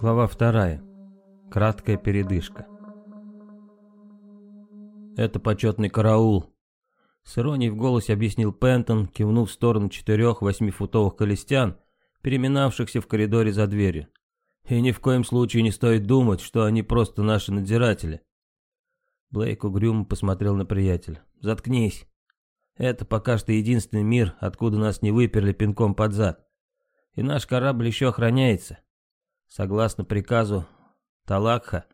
Глава вторая. Краткая передышка. Это почетный караул. С иронией в голосе объяснил Пентон, кивнув в сторону четырех восьмифутовых колестян, переминавшихся в коридоре за дверью. И ни в коем случае не стоит думать, что они просто наши надзиратели. Блейк угрюмо посмотрел на приятеля. «Заткнись. Это пока что единственный мир, откуда нас не выперли пинком под зад. И наш корабль еще охраняется. Согласно приказу Талакха,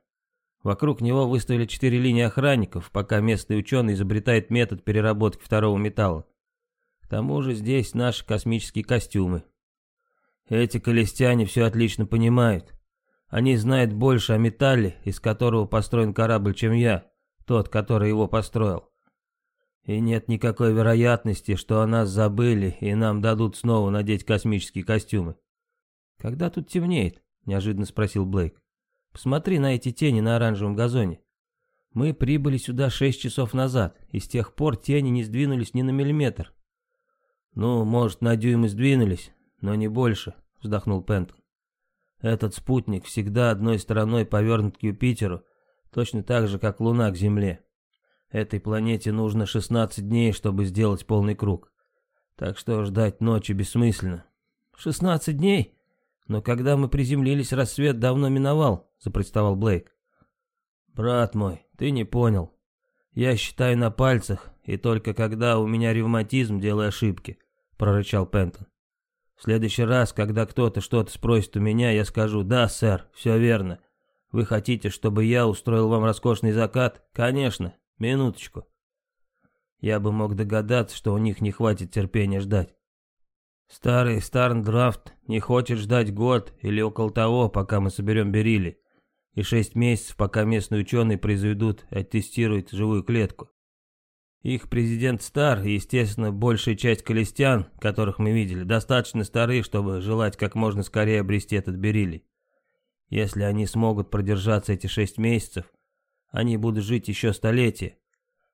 вокруг него выставили четыре линии охранников, пока местный ученый изобретает метод переработки второго металла. К тому же здесь наши космические костюмы. Эти колестяне все отлично понимают. Они знают больше о металле, из которого построен корабль, чем я, тот, который его построил. И нет никакой вероятности, что о нас забыли и нам дадут снова надеть космические костюмы. «Когда тут темнеет?» — неожиданно спросил Блейк. «Посмотри на эти тени на оранжевом газоне. Мы прибыли сюда шесть часов назад, и с тех пор тени не сдвинулись ни на миллиметр». «Ну, может, на дюйм и сдвинулись, но не больше», — вздохнул Пентон. «Этот спутник всегда одной стороной повернут к Юпитеру, точно так же, как Луна к Земле. Этой планете нужно 16 дней, чтобы сделать полный круг. Так что ждать ночи бессмысленно. 16 дней? Но когда мы приземлились, рассвет давно миновал, запротестовал Блейк. Брат мой, ты не понял. Я считаю на пальцах, и только когда у меня ревматизм, делаю ошибки, прорычал Пентон. В следующий раз, когда кто-то что-то спросит у меня, я скажу, да, сэр, все верно. Вы хотите, чтобы я устроил вам роскошный закат? Конечно, Минуточку. Я бы мог догадаться, что у них не хватит терпения ждать. Старый Старндрафт не хочет ждать год или около того, пока мы соберем берили, и шесть месяцев, пока местные ученые произведут и оттестируют живую клетку. Их президент стар, и, естественно, большая часть колестян, которых мы видели, достаточно стары, чтобы желать как можно скорее обрести этот бериллий. Если они смогут продержаться эти шесть месяцев, они будут жить еще столетия.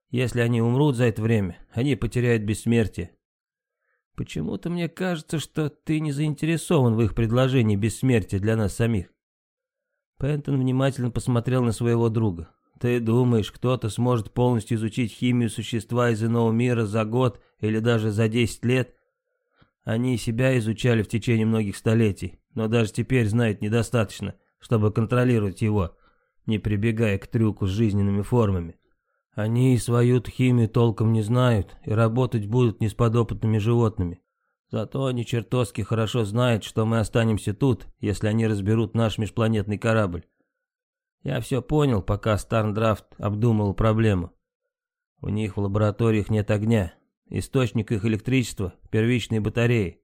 Если они умрут за это время, они потеряют бессмертие. Почему-то мне кажется, что ты не заинтересован в их предложении бессмертия для нас самих. Пентон внимательно посмотрел на своего друга. Ты думаешь, кто-то сможет полностью изучить химию существа из иного мира за год или даже за 10 лет? Они себя изучали в течение многих столетий, но даже теперь знают недостаточно, чтобы контролировать его не прибегая к трюку с жизненными формами. Они и свою химию толком не знают и работать будут не с подопытными животными. Зато они чертовски хорошо знают, что мы останемся тут, если они разберут наш межпланетный корабль. Я все понял, пока Старндрафт обдумывал проблему. У них в лабораториях нет огня. Источник их электричества — первичные батареи.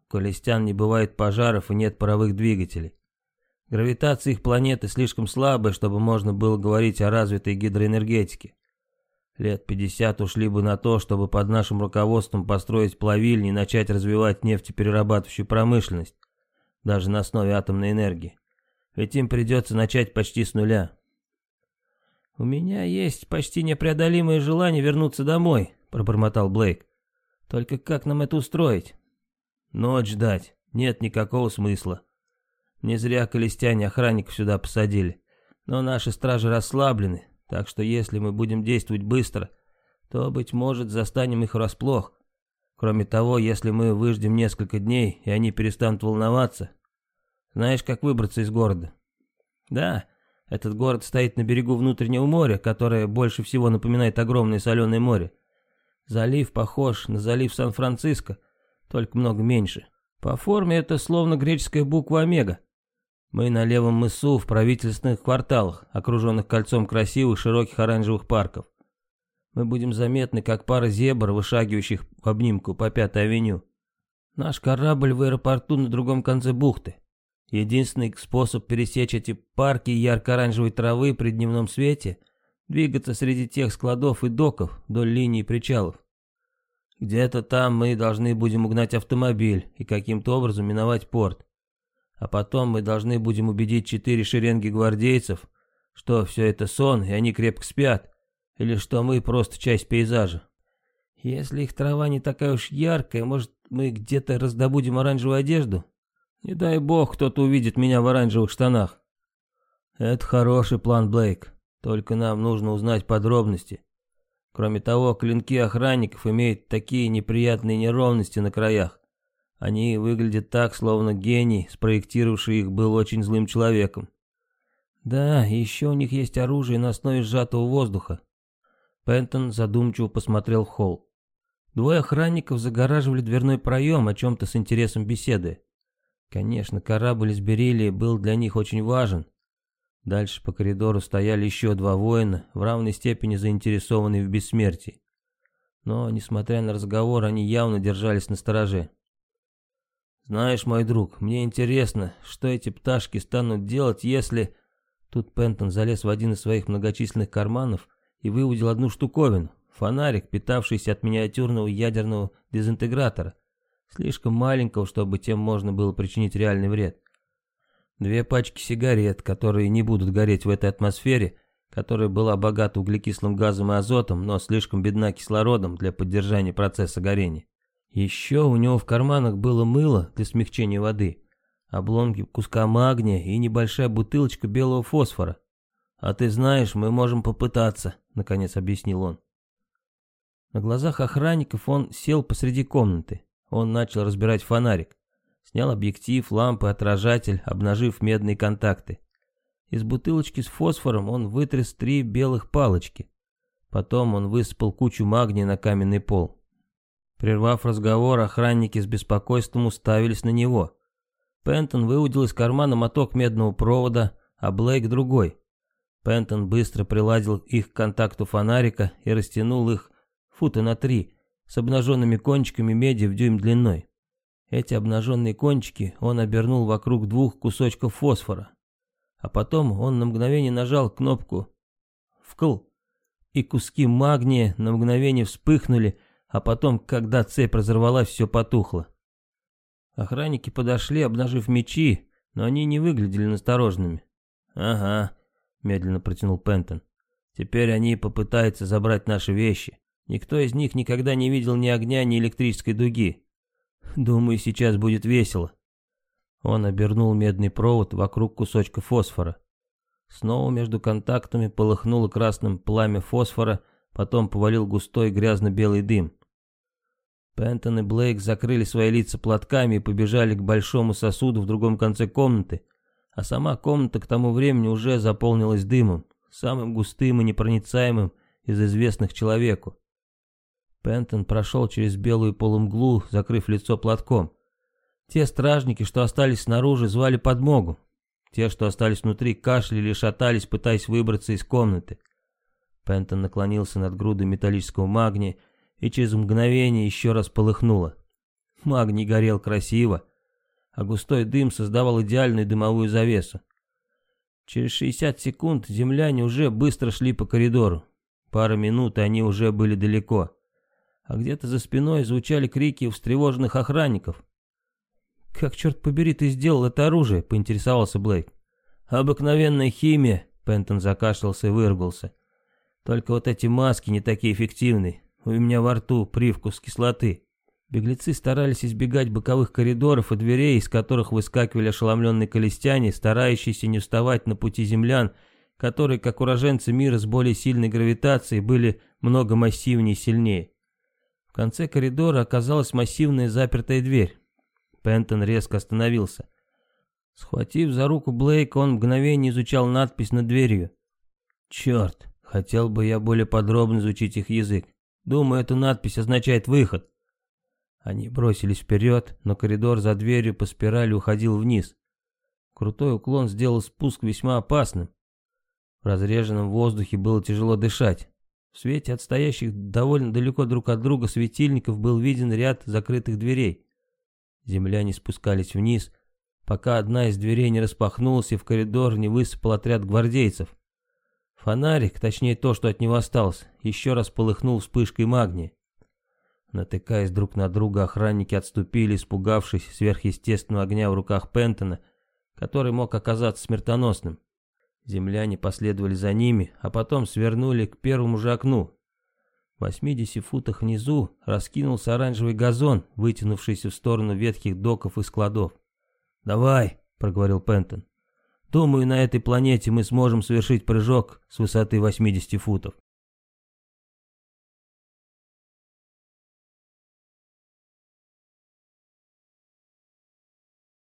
У колестян не бывает пожаров и нет паровых двигателей. Гравитация их планеты слишком слабая, чтобы можно было говорить о развитой гидроэнергетике. Лет 50 ушли бы на то, чтобы под нашим руководством построить плавильни и начать развивать нефтеперерабатывающую промышленность, даже на основе атомной энергии. Ведь им придется начать почти с нуля. «У меня есть почти непреодолимое желание вернуться домой», — пробормотал Блейк. «Только как нам это устроить?» «Ночь ждать. Нет никакого смысла», не зря колестяне охранников сюда посадили. Но наши стражи расслаблены, так что если мы будем действовать быстро, то, быть может, застанем их врасплох. Кроме того, если мы выждем несколько дней, и они перестанут волноваться. Знаешь, как выбраться из города? Да, этот город стоит на берегу внутреннего моря, которое больше всего напоминает огромное соленое море. Залив похож на залив Сан-Франциско, только много меньше. По форме это словно греческая буква омега. Мы на левом мысу в правительственных кварталах, окруженных кольцом красивых широких оранжевых парков. Мы будем заметны, как пара зебр, вышагивающих в обнимку по Пятой авеню. Наш корабль в аэропорту на другом конце бухты. Единственный способ пересечь эти парки ярко-оранжевой травы при дневном свете — двигаться среди тех складов и доков вдоль линии причалов. Где-то там мы должны будем угнать автомобиль и каким-то образом миновать порт. А потом мы должны будем убедить четыре шеренги гвардейцев, что все это сон, и они крепко спят, или что мы просто часть пейзажа. Если их трава не такая уж яркая, может, мы где-то раздобудем оранжевую одежду? Не дай бог, кто-то увидит меня в оранжевых штанах. Это хороший план, Блейк. Только нам нужно узнать подробности. Кроме того, клинки охранников имеют такие неприятные неровности на краях. Они выглядят так, словно гений, спроектировавший их, был очень злым человеком. Да, еще у них есть оружие на основе сжатого воздуха. Пентон задумчиво посмотрел в холл. Двое охранников загораживали дверной проем, о чем-то с интересом беседы. Конечно, корабль из Берилии был для них очень важен. Дальше по коридору стояли еще два воина, в равной степени заинтересованные в бессмертии. Но, несмотря на разговор, они явно держались на стороже. «Знаешь, мой друг, мне интересно, что эти пташки станут делать, если...» Тут Пентон залез в один из своих многочисленных карманов и выудил одну штуковину. Фонарик, питавшийся от миниатюрного ядерного дезинтегратора. Слишком маленького, чтобы тем можно было причинить реальный вред. Две пачки сигарет, которые не будут гореть в этой атмосфере, которая была богата углекислым газом и азотом, но слишком бедна кислородом для поддержания процесса горения. Еще у него в карманах было мыло для смягчения воды, обломки куска магния и небольшая бутылочка белого фосфора. «А ты знаешь, мы можем попытаться», — наконец объяснил он. На глазах охранников он сел посреди комнаты. Он начал разбирать фонарик. Снял объектив, лампы, отражатель, обнажив медные контакты. Из бутылочки с фосфором он вытряс три белых палочки. Потом он высыпал кучу магния на каменный пол. Прервав разговор, охранники с беспокойством уставились на него. Пентон выудил из кармана моток медного провода, а Блейк другой. Пентон быстро приладил их к контакту фонарика и растянул их фута на три, с обнаженными кончиками меди в дюйм длиной. Эти обнаженные кончики он обернул вокруг двух кусочков фосфора. А потом он на мгновение нажал кнопку «вкл», и куски магния на мгновение вспыхнули, а потом, когда цепь разорвалась, все потухло. Охранники подошли, обнажив мечи, но они не выглядели настороженными. «Ага», — медленно протянул Пентон. «Теперь они попытаются забрать наши вещи. Никто из них никогда не видел ни огня, ни электрической дуги. Думаю, сейчас будет весело. Он обернул медный провод вокруг кусочка фосфора. Снова между контактами полыхнуло красным пламя фосфора, потом повалил густой грязно-белый дым. Пентон и Блейк закрыли свои лица платками и побежали к большому сосуду в другом конце комнаты, а сама комната к тому времени уже заполнилась дымом, самым густым и непроницаемым из известных человеку. Пентон прошел через белую полумглу, закрыв лицо платком. Те стражники, что остались снаружи, звали подмогу. Те, что остались внутри, кашляли и шатались, пытаясь выбраться из комнаты. Пентон наклонился над грудой металлического магния, и через мгновение еще раз полыхнуло. Магний горел красиво, а густой дым создавал идеальную дымовую завесу. Через 60 секунд земляне уже быстро шли по коридору. Пара минут, и они уже были далеко а где-то за спиной звучали крики встревоженных охранников. «Как, черт побери, ты сделал это оружие?» — поинтересовался Блейк. «Обыкновенная химия», — Пентон закашлялся и выругался. «Только вот эти маски не такие эффективные. У меня во рту привкус кислоты». Беглецы старались избегать боковых коридоров и дверей, из которых выскакивали ошеломленные колестяне, старающиеся не вставать на пути землян, которые, как уроженцы мира с более сильной гравитацией, были много массивнее и сильнее. В конце коридора оказалась массивная запертая дверь. Пентон резко остановился. Схватив за руку Блейка, он мгновение изучал надпись над дверью. «Черт, хотел бы я более подробно изучить их язык. Думаю, эта надпись означает выход». Они бросились вперед, но коридор за дверью по спирали уходил вниз. Крутой уклон сделал спуск весьма опасным. В разреженном воздухе было тяжело дышать. В свете отстоящих довольно далеко друг от друга светильников был виден ряд закрытых дверей. Земляне спускались вниз, пока одна из дверей не распахнулась и в коридор не высыпал отряд гвардейцев. Фонарик, точнее то, что от него осталось, еще раз полыхнул вспышкой магния. Натыкаясь друг на друга, охранники отступили, испугавшись сверхъестественного огня в руках Пентона, который мог оказаться смертоносным. Земляне последовали за ними, а потом свернули к первому же окну. В 80 футах внизу раскинулся оранжевый газон, вытянувшийся в сторону ветхих доков и складов. «Давай», — проговорил Пентон. «Думаю, на этой планете мы сможем совершить прыжок с высоты 80 футов.